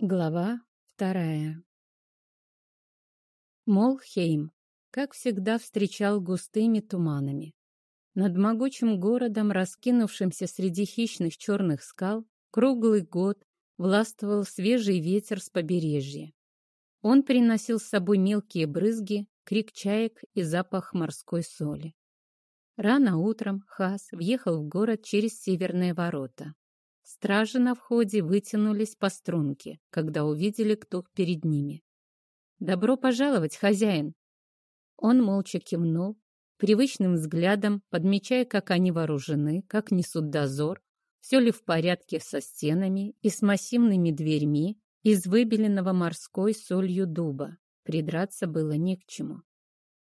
Глава вторая Молхейм, как всегда, встречал густыми туманами. Над могучим городом, раскинувшимся среди хищных черных скал, круглый год властвовал свежий ветер с побережья. Он приносил с собой мелкие брызги, крик чаек и запах морской соли. Рано утром Хас въехал в город через северные ворота. Стражи на входе вытянулись по струнке, когда увидели, кто перед ними. «Добро пожаловать, хозяин!» Он молча кивнул, привычным взглядом, подмечая, как они вооружены, как несут дозор, все ли в порядке со стенами и с массивными дверьми из выбеленного морской солью дуба. Придраться было не к чему.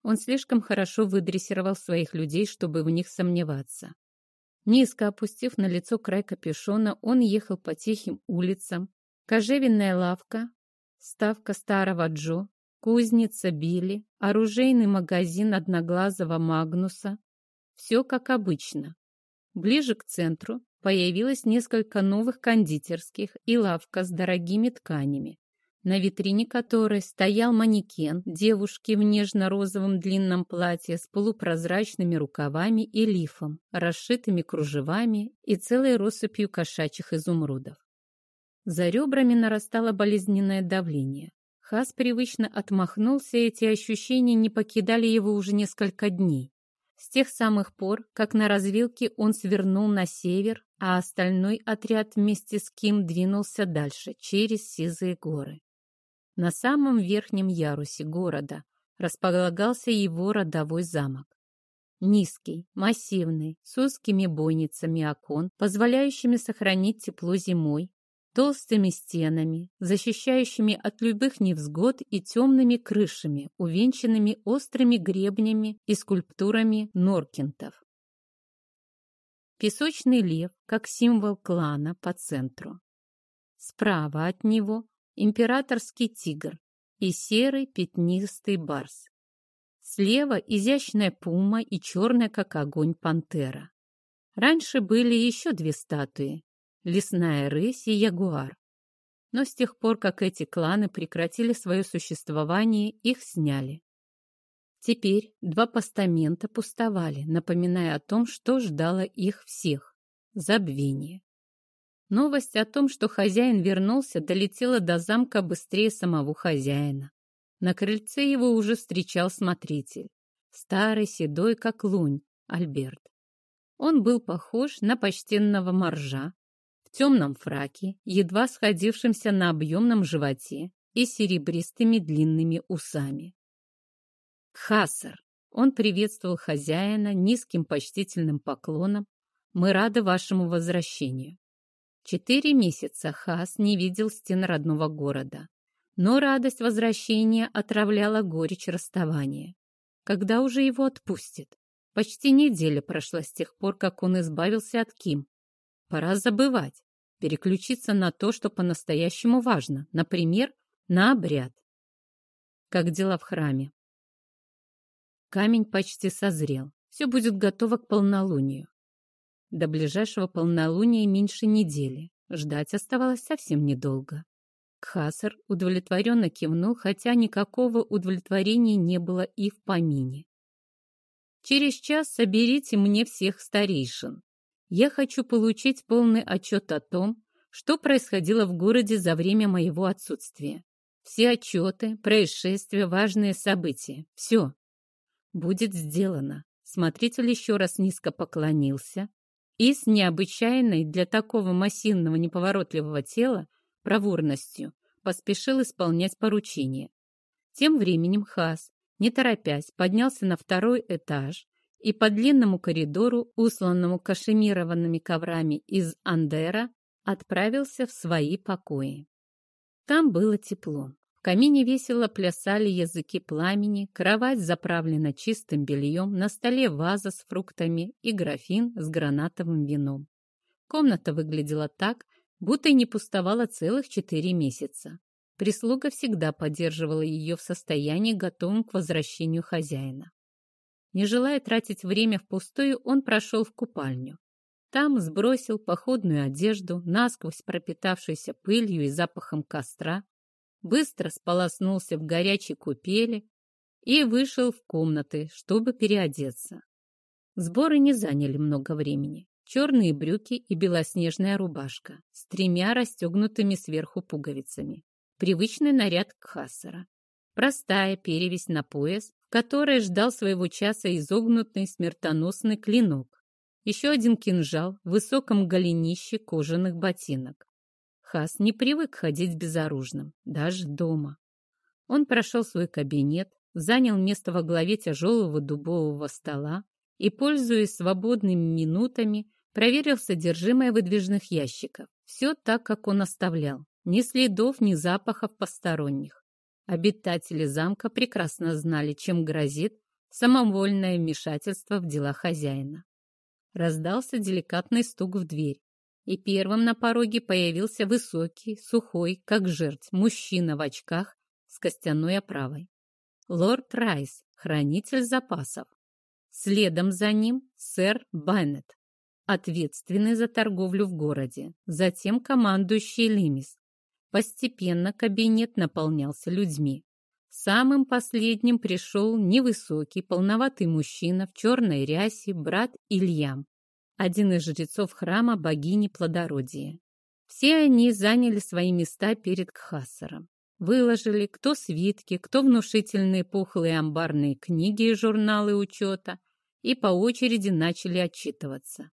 Он слишком хорошо выдрессировал своих людей, чтобы в них сомневаться. Низко опустив на лицо край капюшона, он ехал по тихим улицам. Кожевенная лавка, ставка старого Джо, кузница Билли, оружейный магазин одноглазого Магнуса. Все как обычно. Ближе к центру появилось несколько новых кондитерских и лавка с дорогими тканями на витрине которой стоял манекен девушки в нежно-розовом длинном платье с полупрозрачными рукавами и лифом, расшитыми кружевами и целой россыпью кошачьих изумрудов. За ребрами нарастало болезненное давление. Хас привычно отмахнулся, и эти ощущения не покидали его уже несколько дней. С тех самых пор, как на развилке он свернул на север, а остальной отряд вместе с Ким двинулся дальше, через Сизые горы. На самом верхнем ярусе города располагался его родовой замок. Низкий, массивный, с узкими бойницами окон, позволяющими сохранить тепло зимой, толстыми стенами, защищающими от любых невзгод и темными крышами, увенчанными острыми гребнями и скульптурами норкентов. Песочный лев, как символ клана, по центру. Справа от него императорский тигр и серый пятнистый барс. Слева изящная пума и черная, как огонь, пантера. Раньше были еще две статуи — лесная рысь и ягуар. Но с тех пор, как эти кланы прекратили свое существование, их сняли. Теперь два постамента пустовали, напоминая о том, что ждало их всех — забвение. Новость о том, что хозяин вернулся, долетела до замка быстрее самого хозяина. На крыльце его уже встречал смотритель. Старый, седой, как лунь, Альберт. Он был похож на почтенного моржа, в темном фраке, едва сходившемся на объемном животе и серебристыми длинными усами. Хасар. Он приветствовал хозяина низким почтительным поклоном. «Мы рады вашему возвращению. Четыре месяца Хас не видел стен родного города. Но радость возвращения отравляла горечь расставания. Когда уже его отпустят? Почти неделя прошла с тех пор, как он избавился от Ким. Пора забывать, переключиться на то, что по-настоящему важно, например, на обряд. Как дела в храме? Камень почти созрел. Все будет готово к полнолунию. До ближайшего полнолуния меньше недели. Ждать оставалось совсем недолго. Кхасар удовлетворенно кивнул, хотя никакого удовлетворения не было и в помине. «Через час соберите мне всех старейшин. Я хочу получить полный отчет о том, что происходило в городе за время моего отсутствия. Все отчеты, происшествия, важные события. Все. Будет сделано. Смотритель еще раз низко поклонился, и с необычайной для такого массивного неповоротливого тела проворностью поспешил исполнять поручение. Тем временем Хас, не торопясь, поднялся на второй этаж и по длинному коридору, усланному кашемированными коврами из Андера, отправился в свои покои. Там было тепло камине весело плясали языки пламени, кровать заправлена чистым бельем, на столе ваза с фруктами и графин с гранатовым вином. Комната выглядела так, будто и не пустовала целых четыре месяца. Прислуга всегда поддерживала ее в состоянии, готовом к возвращению хозяина. Не желая тратить время впустую, он прошел в купальню. Там сбросил походную одежду, насквозь пропитавшуюся пылью и запахом костра, быстро сполоснулся в горячей купели и вышел в комнаты, чтобы переодеться. Сборы не заняли много времени. Черные брюки и белоснежная рубашка с тремя расстегнутыми сверху пуговицами. Привычный наряд Кхасара. Простая перевесь на пояс, в которой ждал своего часа изогнутый смертоносный клинок. Еще один кинжал в высоком голенище кожаных ботинок. Хас не привык ходить безоружным, даже дома. Он прошел свой кабинет, занял место во главе тяжелого дубового стола и, пользуясь свободными минутами, проверил содержимое выдвижных ящиков. Все так, как он оставлял. Ни следов, ни запахов посторонних. Обитатели замка прекрасно знали, чем грозит самовольное вмешательство в дела хозяина. Раздался деликатный стук в дверь, и первым на пороге появился высокий, сухой, как жертв, мужчина в очках с костяной оправой. Лорд Райс, хранитель запасов. Следом за ним сэр Баннет, ответственный за торговлю в городе, затем командующий Лимис. Постепенно кабинет наполнялся людьми. Самым последним пришел невысокий, полноватый мужчина в черной рясе, брат Ильям, один из жрецов храма богини плодородия. Все они заняли свои места перед Кхасаром. Выложили кто свитки, кто внушительные пухлые амбарные книги и журналы учета, и по очереди начали отчитываться.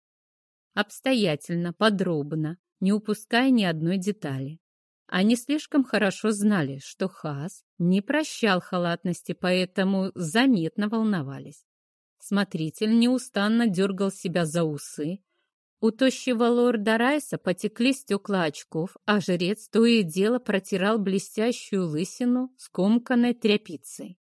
Обстоятельно, подробно, не упуская ни одной детали. Они слишком хорошо знали, что Хас не прощал халатности, поэтому заметно волновались. Смотритель неустанно дергал себя за усы, у тощего лорда Райса потекли стекла очков, а жрец то и дело протирал блестящую лысину скомканной тряпицей.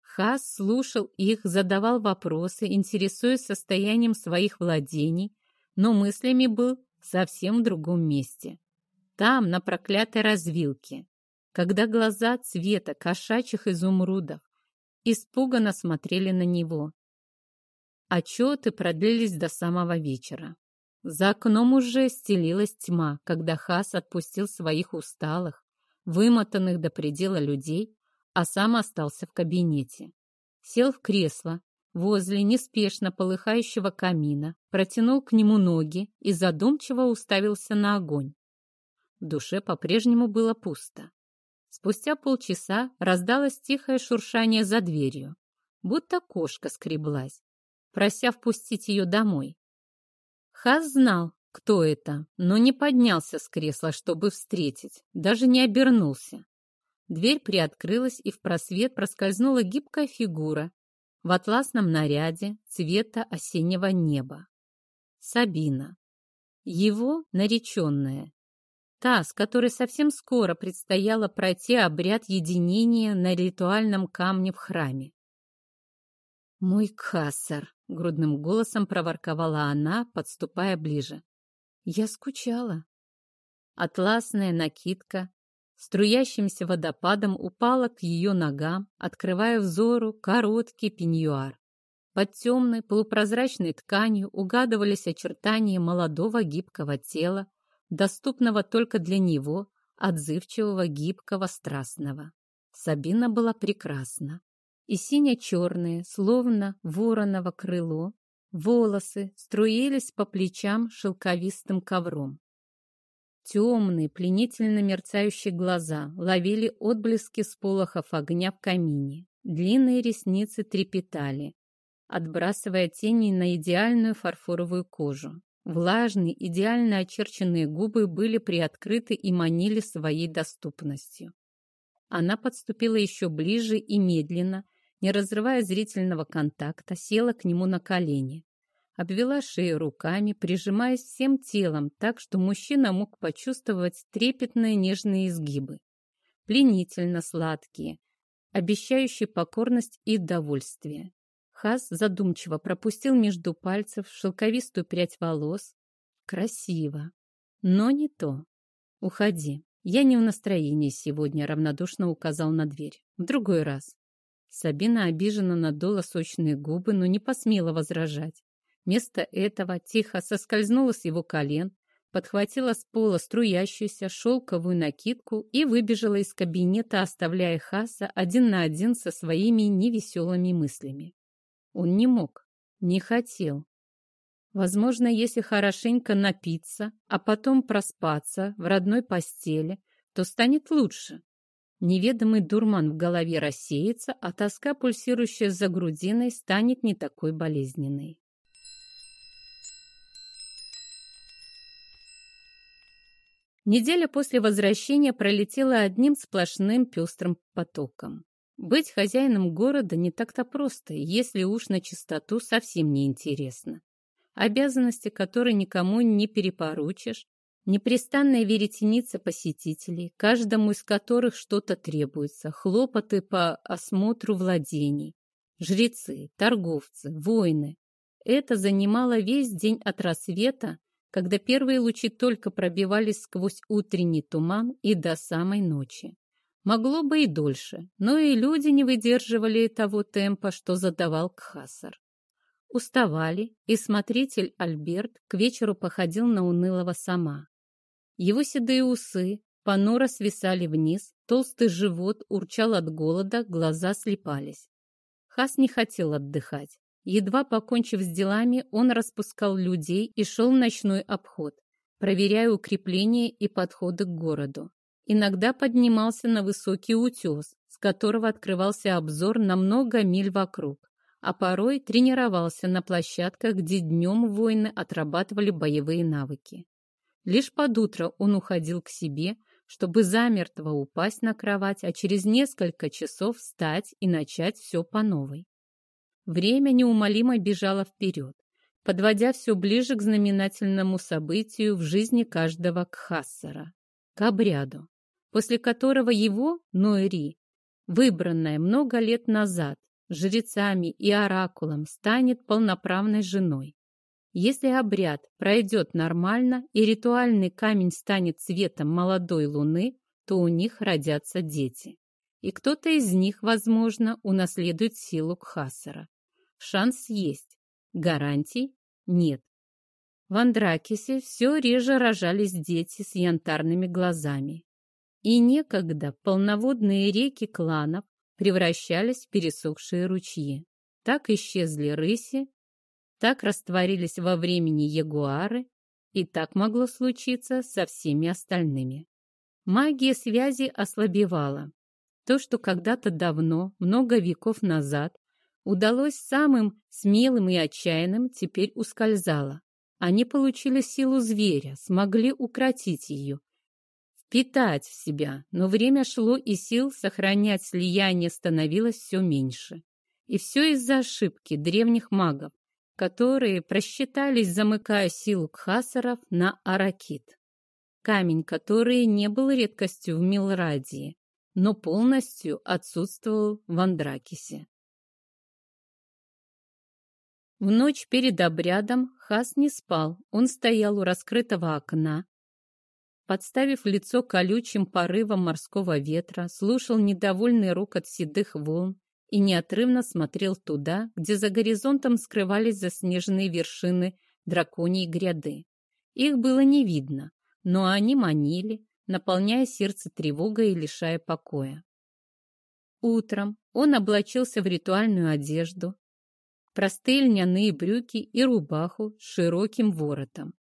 Хас слушал их, задавал вопросы, интересуясь состоянием своих владений, но мыслями был совсем в другом месте. Там, на проклятой развилке, когда глаза цвета кошачьих изумрудов испуганно смотрели на него. Отчеты продлились до самого вечера. За окном уже стелилась тьма, когда Хас отпустил своих усталых, вымотанных до предела людей, а сам остался в кабинете. Сел в кресло возле неспешно полыхающего камина, протянул к нему ноги и задумчиво уставился на огонь. В душе по-прежнему было пусто. Спустя полчаса раздалось тихое шуршание за дверью, будто кошка скреблась, прося впустить ее домой. Хас знал, кто это, но не поднялся с кресла, чтобы встретить, даже не обернулся. Дверь приоткрылась, и в просвет проскользнула гибкая фигура в атласном наряде цвета осеннего неба. Сабина. Его нареченная. Та, с которой совсем скоро предстояло пройти обряд единения на ритуальном камне в храме. «Мой кассар!» — грудным голосом проворковала она, подступая ближе. «Я скучала». Атласная накидка струящимся водопадом упала к ее ногам, открывая взору короткий пеньюар. Под темной полупрозрачной тканью угадывались очертания молодого гибкого тела, доступного только для него, отзывчивого, гибкого, страстного. Сабина была прекрасна и сине-черные, словно вороново крыло, волосы струились по плечам шелковистым ковром. Темные, пленительно мерцающие глаза ловили отблески сполохов огня в камине. Длинные ресницы трепетали, отбрасывая тени на идеальную фарфоровую кожу. Влажные, идеально очерченные губы были приоткрыты и манили своей доступностью. Она подступила еще ближе и медленно, не разрывая зрительного контакта, села к нему на колени. Обвела шею руками, прижимаясь всем телом так, что мужчина мог почувствовать трепетные нежные изгибы. Пленительно сладкие, обещающие покорность и удовольствие. Хас задумчиво пропустил между пальцев шелковистую прядь волос. Красиво. Но не то. Уходи. Я не в настроении сегодня, равнодушно указал на дверь. В другой раз. Сабина обиженно надула сочные губы, но не посмела возражать. Вместо этого тихо соскользнула с его колен, подхватила с пола струящуюся шелковую накидку и выбежала из кабинета, оставляя Хаса один на один со своими невеселыми мыслями. Он не мог, не хотел. Возможно, если хорошенько напиться, а потом проспаться в родной постели, то станет лучше. Неведомый дурман в голове рассеется, а тоска, пульсирующая за грудиной, станет не такой болезненной. Неделя после возвращения пролетела одним сплошным пестрым потоком. Быть хозяином города не так-то просто, если уж на чистоту совсем не интересно. Обязанности, которые никому не перепоручишь, непрестанная веретеница посетителей, каждому из которых что-то требуется, хлопоты по осмотру владений, жрецы, торговцы, воины. Это занимало весь день от рассвета когда первые лучи только пробивались сквозь утренний туман и до самой ночи. Могло бы и дольше, но и люди не выдерживали того темпа, что задавал Кхасар. Уставали, и смотритель Альберт к вечеру походил на унылого сама. Его седые усы понуро свисали вниз, толстый живот урчал от голода, глаза слепались. Хас не хотел отдыхать. Едва покончив с делами, он распускал людей и шел в ночной обход, проверяя укрепления и подходы к городу. Иногда поднимался на высокий утес, с которого открывался обзор на много миль вокруг, а порой тренировался на площадках, где днем воины отрабатывали боевые навыки. Лишь под утро он уходил к себе, чтобы замертво упасть на кровать, а через несколько часов встать и начать все по новой. Время неумолимо бежало вперед, подводя все ближе к знаменательному событию в жизни каждого кхассара — к обряду, после которого его, Нойри, выбранная много лет назад жрецами и оракулом, станет полноправной женой. Если обряд пройдет нормально и ритуальный камень станет цветом молодой луны, то у них родятся дети. И кто-то из них, возможно, унаследует силу Кхасара. Шанс есть. Гарантий нет. В Андракисе все реже рожались дети с янтарными глазами. И некогда полноводные реки кланов превращались в пересохшие ручьи. Так исчезли рыси, так растворились во времени ягуары, и так могло случиться со всеми остальными. Магия связи ослабевала. То, что когда-то давно, много веков назад, удалось самым смелым и отчаянным, теперь ускользало. Они получили силу зверя, смогли укротить ее, впитать в себя, но время шло, и сил сохранять слияние становилось все меньше. И все из-за ошибки древних магов, которые просчитались, замыкая силу кхасаров на аракит. Камень, который не был редкостью в Милрадии, но полностью отсутствовал в Андракисе. В ночь перед обрядом Хас не спал. Он стоял у раскрытого окна, подставив лицо колючим порывом морского ветра, слушал недовольный рокот седых волн и неотрывно смотрел туда, где за горизонтом скрывались заснеженные вершины драконьей гряды. Их было не видно, но они манили, наполняя сердце тревогой и лишая покоя. Утром он облачился в ритуальную одежду, простые льняные брюки и рубаху с широким воротом.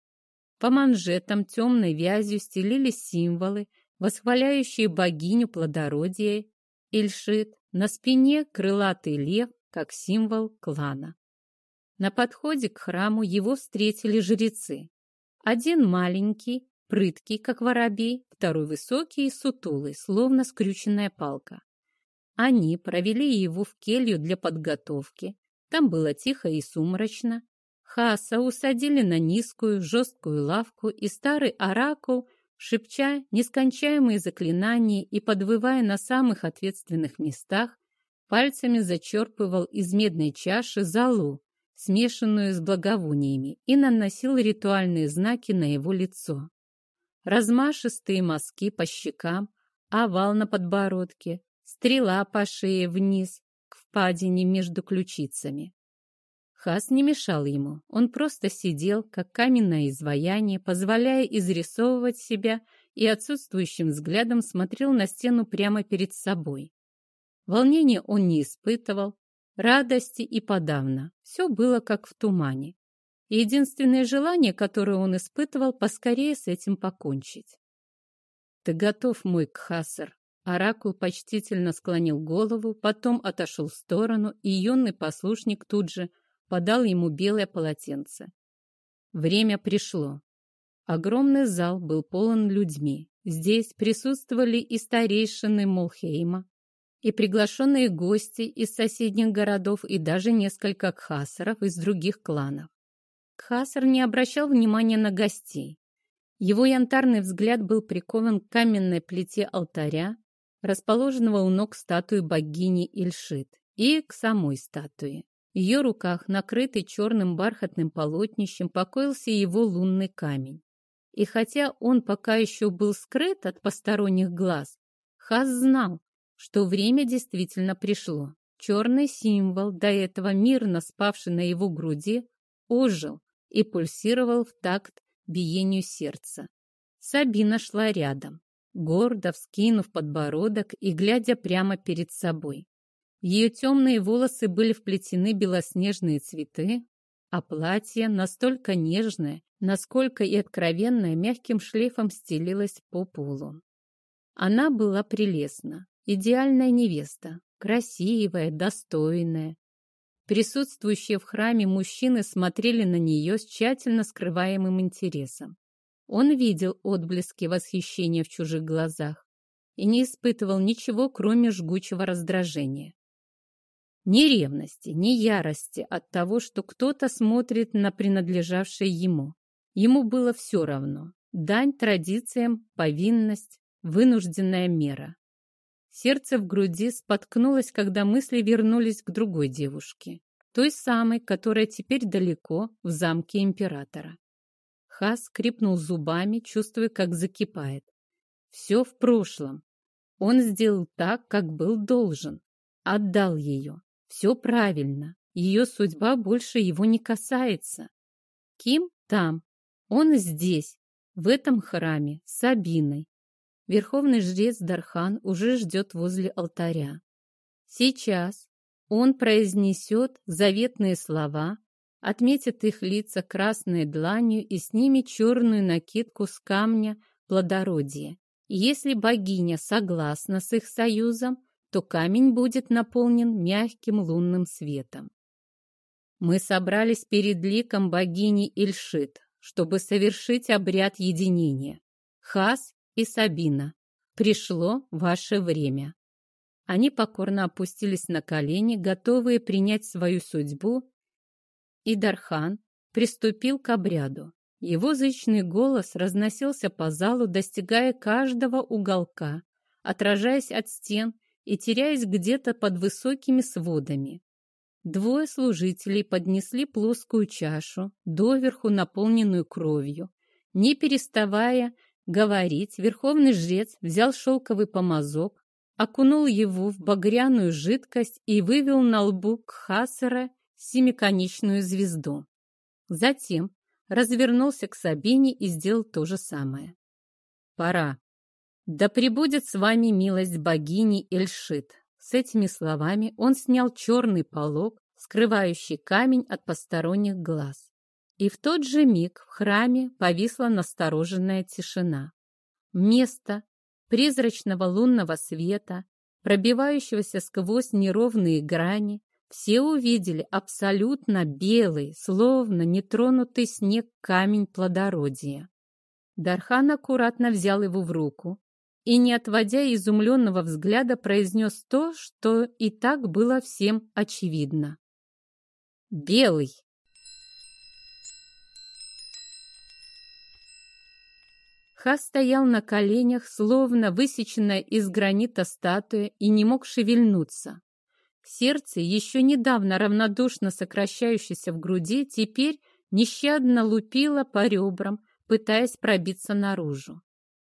По манжетам темной вязью стелились символы, восхваляющие богиню плодородия Ильшит, на спине крылатый лев, как символ клана. На подходе к храму его встретили жрецы. Один маленький, прыткий, как воробей, второй высокий и сутулый, словно скрюченная палка. Они провели его в келью для подготовки, там было тихо и сумрачно. Хаса усадили на низкую, жесткую лавку, и старый оракул, шепча нескончаемые заклинания и подвывая на самых ответственных местах, пальцами зачерпывал из медной чаши залу, смешанную с благовониями, и наносил ритуальные знаки на его лицо. Размашистые мазки по щекам, овал на подбородке, стрела по шее вниз, впадине между ключицами. Хас не мешал ему. Он просто сидел, как каменное изваяние, позволяя изрисовывать себя и отсутствующим взглядом смотрел на стену прямо перед собой. Волнения он не испытывал, радости и подавно. Все было как в тумане. единственное желание, которое он испытывал, поскорее с этим покончить. «Ты готов, мой Кхасар?» Оракул почтительно склонил голову, потом отошел в сторону, и юный послушник тут же подал ему белое полотенце. Время пришло. Огромный зал был полон людьми. Здесь присутствовали и старейшины Молхейма, и приглашенные гости из соседних городов, и даже несколько кхасаров из других кланов. Кхасар не обращал внимания на гостей. Его янтарный взгляд был прикован к каменной плите алтаря, расположенного у ног статуи богини Ильшит, и к самой статуе. Ее руках, накрытый черным бархатным полотнищем, покоился его лунный камень. И хотя он пока еще был скрыт от посторонних глаз, Хас знал, что время действительно пришло. Черный символ, до этого мирно спавший на его груди, ожил и пульсировал в такт биению сердца. Сабина шла рядом, гордо вскинув подбородок и глядя прямо перед собой. Ее темные волосы были вплетены белоснежные цветы, а платье настолько нежное, насколько и откровенное, мягким шлейфом стелилось по полу. Она была прелестна, идеальная невеста, красивая, достойная. Присутствующие в храме мужчины смотрели на нее с тщательно скрываемым интересом. Он видел отблески восхищения в чужих глазах и не испытывал ничего, кроме жгучего раздражения. Ни ревности, ни ярости от того, что кто-то смотрит на принадлежавшее ему. Ему было все равно. Дань традициям, повинность, вынужденная мера. Сердце в груди споткнулось, когда мысли вернулись к другой девушке, той самой, которая теперь далеко, в замке императора. Хас скрипнул зубами, чувствуя, как закипает. Все в прошлом. Он сделал так, как был должен. Отдал ее. Все правильно. Ее судьба больше его не касается. Ким там. Он здесь, в этом храме, с Сабиной. Верховный жрец Дархан уже ждет возле алтаря. Сейчас он произнесет заветные слова, отметит их лица красной дланью и снимет черную накидку с камня плодородия. если богиня согласна с их союзом, то камень будет наполнен мягким лунным светом. Мы собрались перед ликом богини Ильшит, чтобы совершить обряд единения. Хас и Сабина, пришло ваше время. Они покорно опустились на колени, готовые принять свою судьбу, и Дархан приступил к обряду. Его зычный голос разносился по залу, достигая каждого уголка, отражаясь от стен и теряясь где-то под высокими сводами. Двое служителей поднесли плоскую чашу, доверху наполненную кровью. Не переставая говорить, верховный жрец взял шелковый помазок, окунул его в багряную жидкость и вывел на лбу Кхасера семиконечную звезду. Затем развернулся к Сабине и сделал то же самое. «Пора», «Да пребудет с вами милость богини Эльшит». С этими словами он снял черный полог, скрывающий камень от посторонних глаз. И в тот же миг в храме повисла настороженная тишина. Место призрачного лунного света, пробивающегося сквозь неровные грани, все увидели абсолютно белый, словно нетронутый снег камень плодородия. Дархан аккуратно взял его в руку, и, не отводя изумленного взгляда, произнес то, что и так было всем очевидно. «Белый!» Ха стоял на коленях, словно высеченная из гранита статуя, и не мог шевельнуться. Сердце, еще недавно равнодушно сокращающееся в груди, теперь нещадно лупило по ребрам, пытаясь пробиться наружу.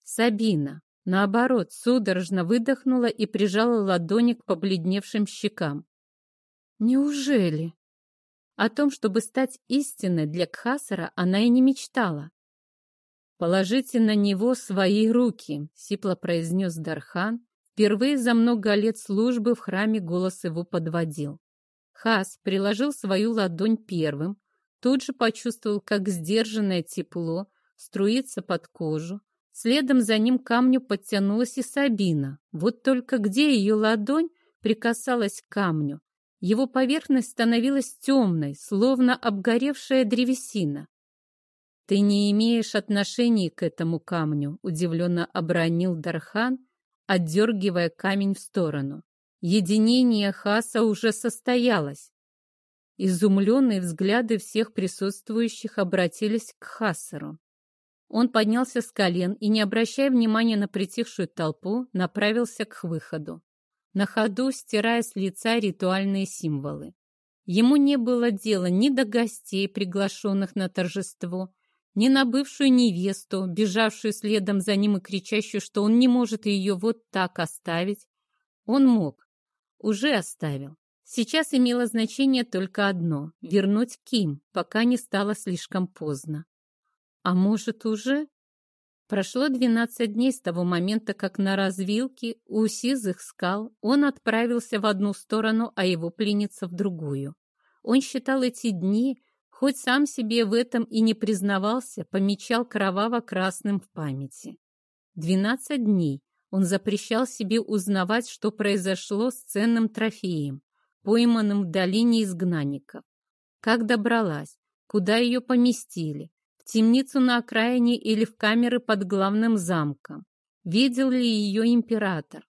Сабина, Наоборот, судорожно выдохнула и прижала ладони к побледневшим щекам. «Неужели?» О том, чтобы стать истинной для Кхасара, она и не мечтала. «Положите на него свои руки», — сипло произнес Дархан. Впервые за много лет службы в храме голос его подводил. Хас приложил свою ладонь первым, тут же почувствовал, как сдержанное тепло струится под кожу. Следом за ним к камню подтянулась и Сабина. Вот только где ее ладонь прикасалась к камню, его поверхность становилась темной, словно обгоревшая древесина. «Ты не имеешь отношения к этому камню», — удивленно обронил Дархан, отдергивая камень в сторону. Единение Хаса уже состоялось. Изумленные взгляды всех присутствующих обратились к Хасару. Он поднялся с колен и, не обращая внимания на притихшую толпу, направился к выходу, на ходу стирая с лица ритуальные символы. Ему не было дела ни до гостей, приглашенных на торжество, ни на бывшую невесту, бежавшую следом за ним и кричащую, что он не может ее вот так оставить. Он мог. Уже оставил. Сейчас имело значение только одно — вернуть Ким, пока не стало слишком поздно. А может, уже? Прошло 12 дней с того момента, как на развилке у сизых скал он отправился в одну сторону, а его пленница в другую. Он считал эти дни Хоть сам себе в этом и не признавался, помечал кроваво-красным в памяти. Двенадцать дней он запрещал себе узнавать, что произошло с ценным трофеем, пойманным в долине изгнанников. Как добралась, куда ее поместили, темницу на окраине или в камеры под главным замком. Видел ли ее император?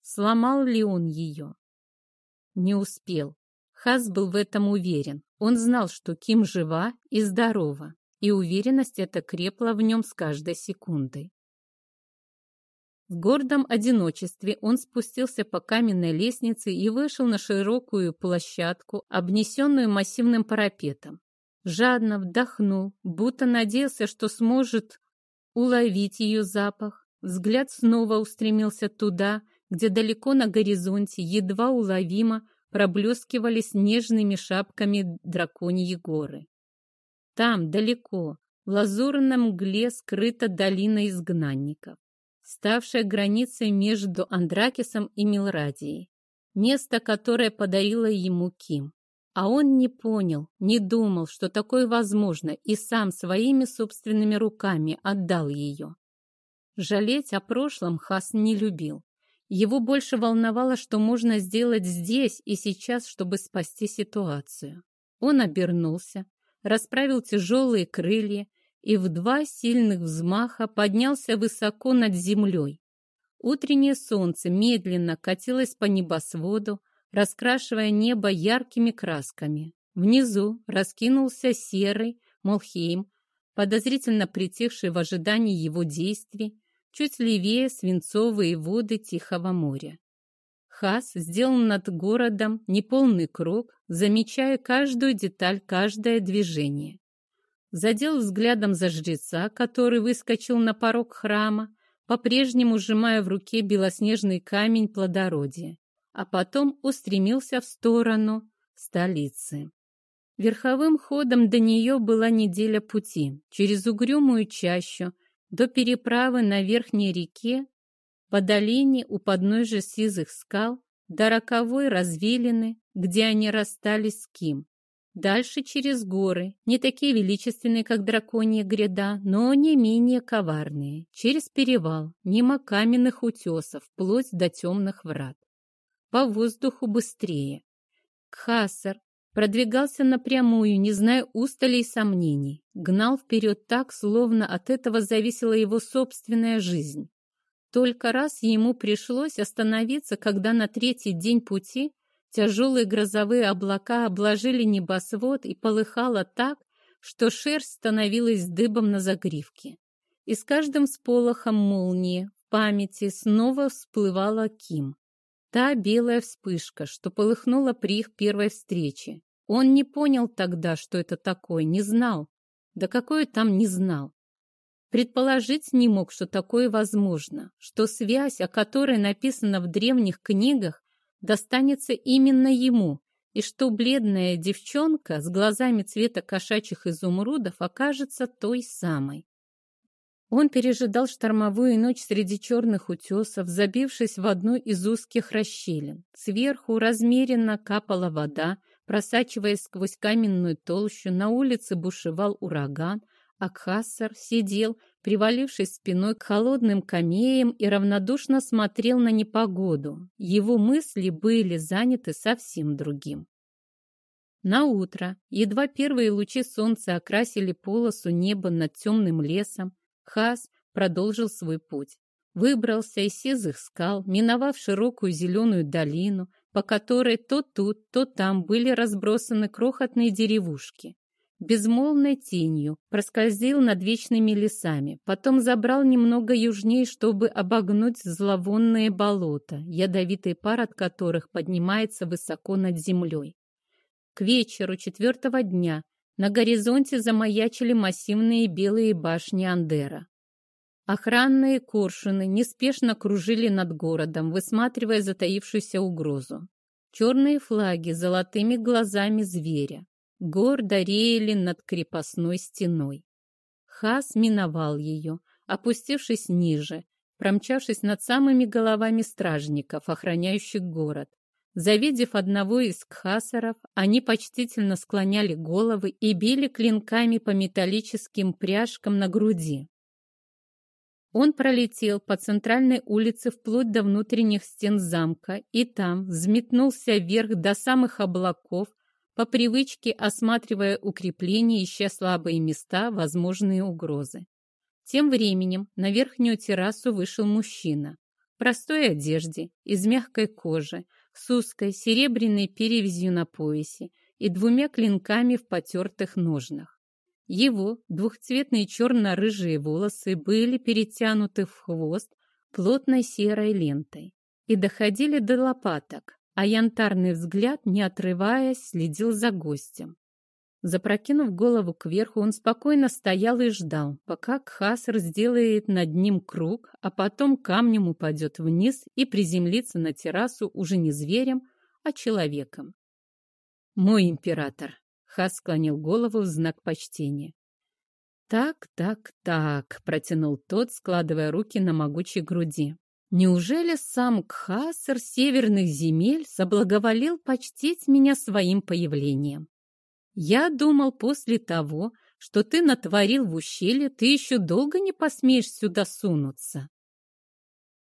Сломал ли он ее? Не успел. Хас был в этом уверен. Он знал, что Ким жива и здорова, и уверенность эта крепла в нем с каждой секундой. В гордом одиночестве он спустился по каменной лестнице и вышел на широкую площадку, обнесенную массивным парапетом. Жадно вдохнул, будто надеялся, что сможет уловить ее запах. Взгляд снова устремился туда, где далеко на горизонте, едва уловимо, проблескивали снежными шапками драконьи горы. Там, далеко, в лазурном мгле скрыта долина изгнанников, ставшая границей между Андракисом и Милрадией, место, которое подарила ему Ким. А он не понял, не думал, что такое возможно, и сам своими собственными руками отдал ее. Жалеть о прошлом Хас не любил. Его больше волновало, что можно сделать здесь и сейчас, чтобы спасти ситуацию. Он обернулся, расправил тяжелые крылья и в два сильных взмаха поднялся высоко над землей. Утреннее солнце медленно катилось по небосводу, раскрашивая небо яркими красками. Внизу раскинулся серый Молхейм, подозрительно притихший в ожидании его действий, чуть левее свинцовые воды Тихого моря. Хас сделал над городом неполный круг, замечая каждую деталь, каждое движение. Задел взглядом за жреца, который выскочил на порог храма, по-прежнему сжимая в руке белоснежный камень плодородия, а потом устремился в сторону столицы. Верховым ходом до нее была неделя пути, через угрюмую чащу, до переправы на верхней реке, по долине у подножия сизых скал, до роковой развилины, где они расстались с Ким. Дальше через горы, не такие величественные, как драконья гряда, но не менее коварные, через перевал, мимо каменных утесов, вплоть до темных врат. По воздуху быстрее. Кхасар продвигался напрямую, не зная устали и сомнений гнал вперед так, словно от этого зависела его собственная жизнь. Только раз ему пришлось остановиться, когда на третий день пути тяжелые грозовые облака обложили небосвод и полыхало так, что шерсть становилась дыбом на загривке. И с каждым сполохом молнии в памяти снова всплывала Ким. Та белая вспышка, что полыхнула при их первой встрече. Он не понял тогда, что это такое, не знал, да какой там не знал. Предположить не мог, что такое возможно, что связь, о которой написано в древних книгах, достанется именно ему, и что бледная девчонка с глазами цвета кошачьих изумрудов окажется той самой. Он пережидал штормовую ночь среди черных утесов, забившись в одну из узких расщелин. Сверху размеренно капала вода, просачиваясь сквозь каменную толщу, на улице бушевал ураган, а Кхассар сидел, привалившись спиной к холодным камеям и равнодушно смотрел на непогоду. Его мысли были заняты совсем другим. На утро, едва первые лучи солнца окрасили полосу неба над темным лесом, Хас продолжил свой путь. Выбрался из сизых скал, миновав широкую зеленую долину, по которой то тут, то там были разбросаны крохотные деревушки. Безмолвной тенью проскользил над вечными лесами, потом забрал немного южнее, чтобы обогнуть зловонные болота, ядовитый пар от которых поднимается высоко над землей. К вечеру четвертого дня на горизонте замаячили массивные белые башни Андера. Охранные коршуны неспешно кружили над городом, высматривая затаившуюся угрозу. Черные флаги золотыми глазами зверя гордо реяли над крепостной стеной. Хас миновал ее, опустившись ниже, промчавшись над самыми головами стражников, охраняющих город. Завидев одного из кхасаров, они почтительно склоняли головы и били клинками по металлическим пряжкам на груди. Он пролетел по центральной улице вплоть до внутренних стен замка и там взметнулся вверх до самых облаков, по привычке осматривая укрепления, ища слабые места, возможные угрозы. Тем временем на верхнюю террасу вышел мужчина в простой одежде, из мягкой кожи, с узкой серебряной перевязью на поясе и двумя клинками в потертых ножнах. Его двухцветные черно-рыжие волосы были перетянуты в хвост плотной серой лентой и доходили до лопаток, а янтарный взгляд, не отрываясь, следил за гостем. Запрокинув голову кверху, он спокойно стоял и ждал, пока Кхаср сделает над ним круг, а потом камнем упадет вниз и приземлится на террасу уже не зверем, а человеком. «Мой император!» — Хас склонил голову в знак почтения. «Так, так, так», — протянул тот, складывая руки на могучей груди. «Неужели сам Кхаср северных земель соблаговолил почтить меня своим появлением?» Я думал, после того, что ты натворил в ущелье, ты еще долго не посмеешь сюда сунуться.